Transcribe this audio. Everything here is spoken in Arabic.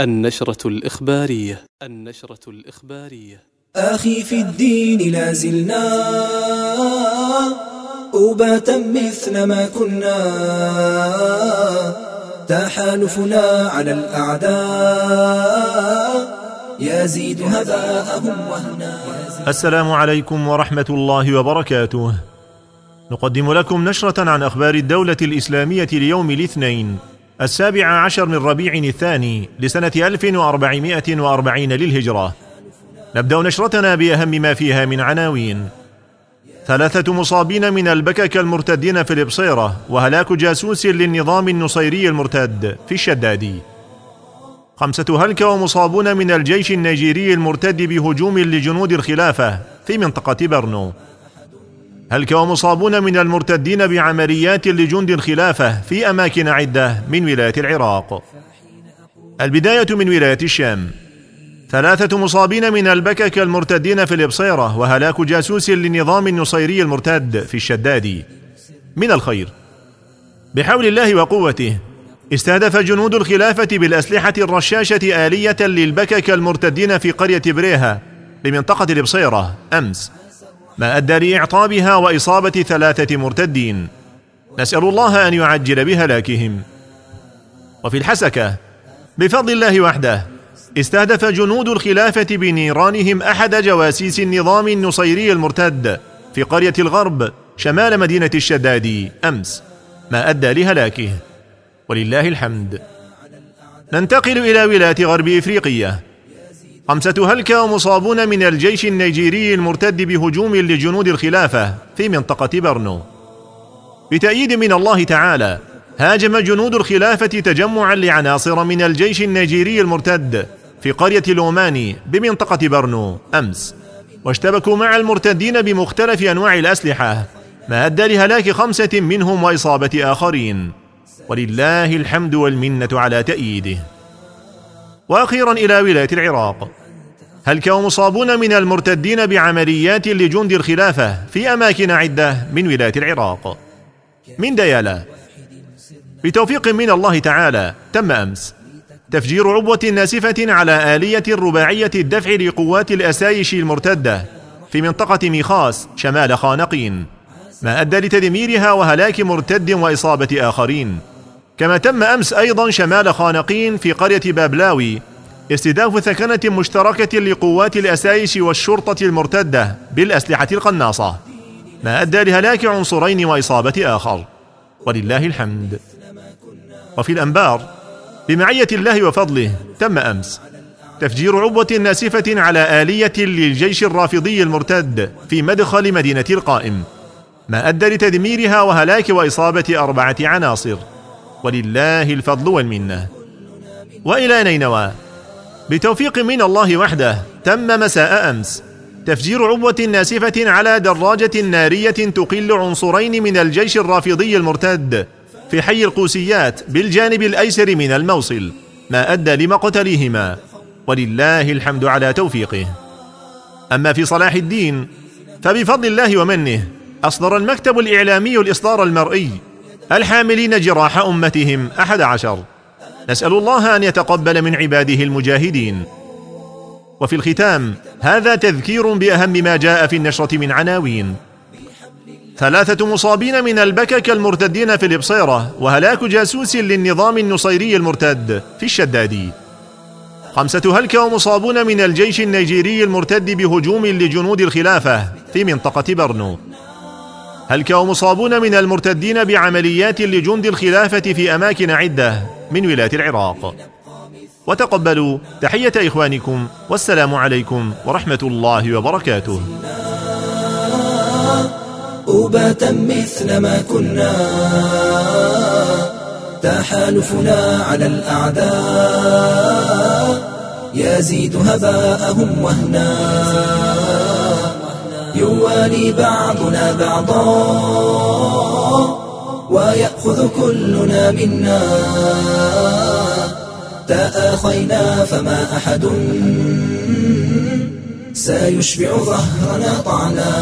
النشرة الإخبارية النشرة الإخبارية. أخي في الدين لا زلنا أوباتا مثل ما كنا. تحالفنا على الأعداء يزيد هباءهم وهنا. السلام عليكم ورحمة الله وبركاته. نقدم لكم نشرة عن أخبار الدولة الإسلامية ليوم الاثنين. السابع عشر من ربيع الثاني لسنة 1440 للهجرة. نبدأ نشرتنا بأهم ما فيها من عناوين. ثلاثة مصابين من البكك المرتدين في الإبصيرة وهلاك جاسوس للنظام النصيري المرتد في الشدادي خمسة هلك ومصابون من الجيش النيجيري المرتد بهجوم لجنود الخلافة في منطقة برنو. هلك ومصابون من المرتدين بعمليات لجند الخلافة في أماكن عدة من ولاية العراق؟ البداية من ولاية الشام. ثلاثة مصابين من البكك المرتدين في الإبصيرة وهلاك جاسوس للنظام النصيري المرتد في الشدادي من الخير. بحول الله وقوته استهدف جنود الخلافة بالأسلحة الرشاشة آلية للبكك المرتدين في قرية بريها بمنطقة الإبصيرة أمس. ما أدى لإعطابها وإصابة ثلاثة مرتدين. نسأل الله أن يعجل بهلاكهم. وفي الحسكة بفضل الله وحده استهدف جنود الخلافة بنيرانهم أحد جواسيس النظام النصيري المرتد في قرية الغرب شمال مدينة الشدادي أمس. ما أدى لهلاكه. ولله الحمد. ننتقل إلى ولاية غرب إفريقية خمسة هلكة ومصابون من الجيش النيجيري المرتد بهجوم لجنود الخلافة في منطقة برنو. بتأييد من الله تعالى هاجم جنود الخلافة تجمعا لعناصر من الجيش النيجيري المرتد في قرية لوماني بمنطقة برنو أمس. واشتبكوا مع المرتدين بمختلف أنواع الأسلحة ما أدى لهلاك خمسة منهم وإصابة آخرين. ولله الحمد والمنة على تأييده. وأخيرا إلى ولاية العراق. هلك ومصابون من المرتدين بعمليات لجند الخلافة في أماكن عدة من ولاية العراق؟ من ديالا بتوفيق من الله تعالى تم أمس. تفجير عبوة ناسفة على آلية رباعيه الدفع لقوات الأسايش المرتدة في منطقة ميخاس شمال خانقين ما أدى لتدميرها وهلاك مرتد وإصابة آخرين. كما تم أمس أيضا شمال خانقين في قرية بابلاوي استهداف ثكنة مشتركة لقوات الأسايش والشرطة المرتدة بالأسلحة القناصة ما أدى لهلاك عنصرين وإصابة آخر. ولله الحمد. وفي الأنبار بمعية الله وفضله تم أمس تفجير عبوة ناسفة على آلية للجيش الرافضي المرتد في مدخل مدينة القائم ما أدى لتدميرها وهلاك وإصابة أربعة عناصر. ولله الفضل والمنة. وإلى نينوى. بتوفيق من الله وحده تم مساء أمس. تفجير عبوة ناسفة على دراجة نارية تقل عنصرين من الجيش الرافضي المرتد في حي القوسيات بالجانب الأيسر من الموصل ما أدى لمقتلهما ولله الحمد على توفيقه. أما في صلاح الدين فبفضل الله ومنه أصدر المكتب الإعلامي الإصدار المرئي الحاملين جراح أمتهم أحد عشر. نسأل الله أن يتقبل من عباده المجاهدين. وفي الختام هذا تذكير بأهم ما جاء في النشرة من عناوين. ثلاثة مصابين من البكك المرتدين في الإبصيرة وهلاك جاسوس للنظام النصيري المرتد في الشدادي خمسة هلك ومصابون من الجيش النيجيري المرتد بهجوم لجنود الخلافة في منطقة برنو. هلك ومصابون من المرتدين بعمليات لجند الخلافة في أماكن عدة من ولاية العراق؟ وتقبلوا تحية إخوانكم والسلام عليكم ورحمة الله وبركاته. أوباتا مثل ما كنا تحالفنا على الأعداء. يزيد هباءهم وهنا. يوالي بعضنا بعضا ويأخذ كلنا منا تآخينا فما أحد سيشبع ظهرنا طعنا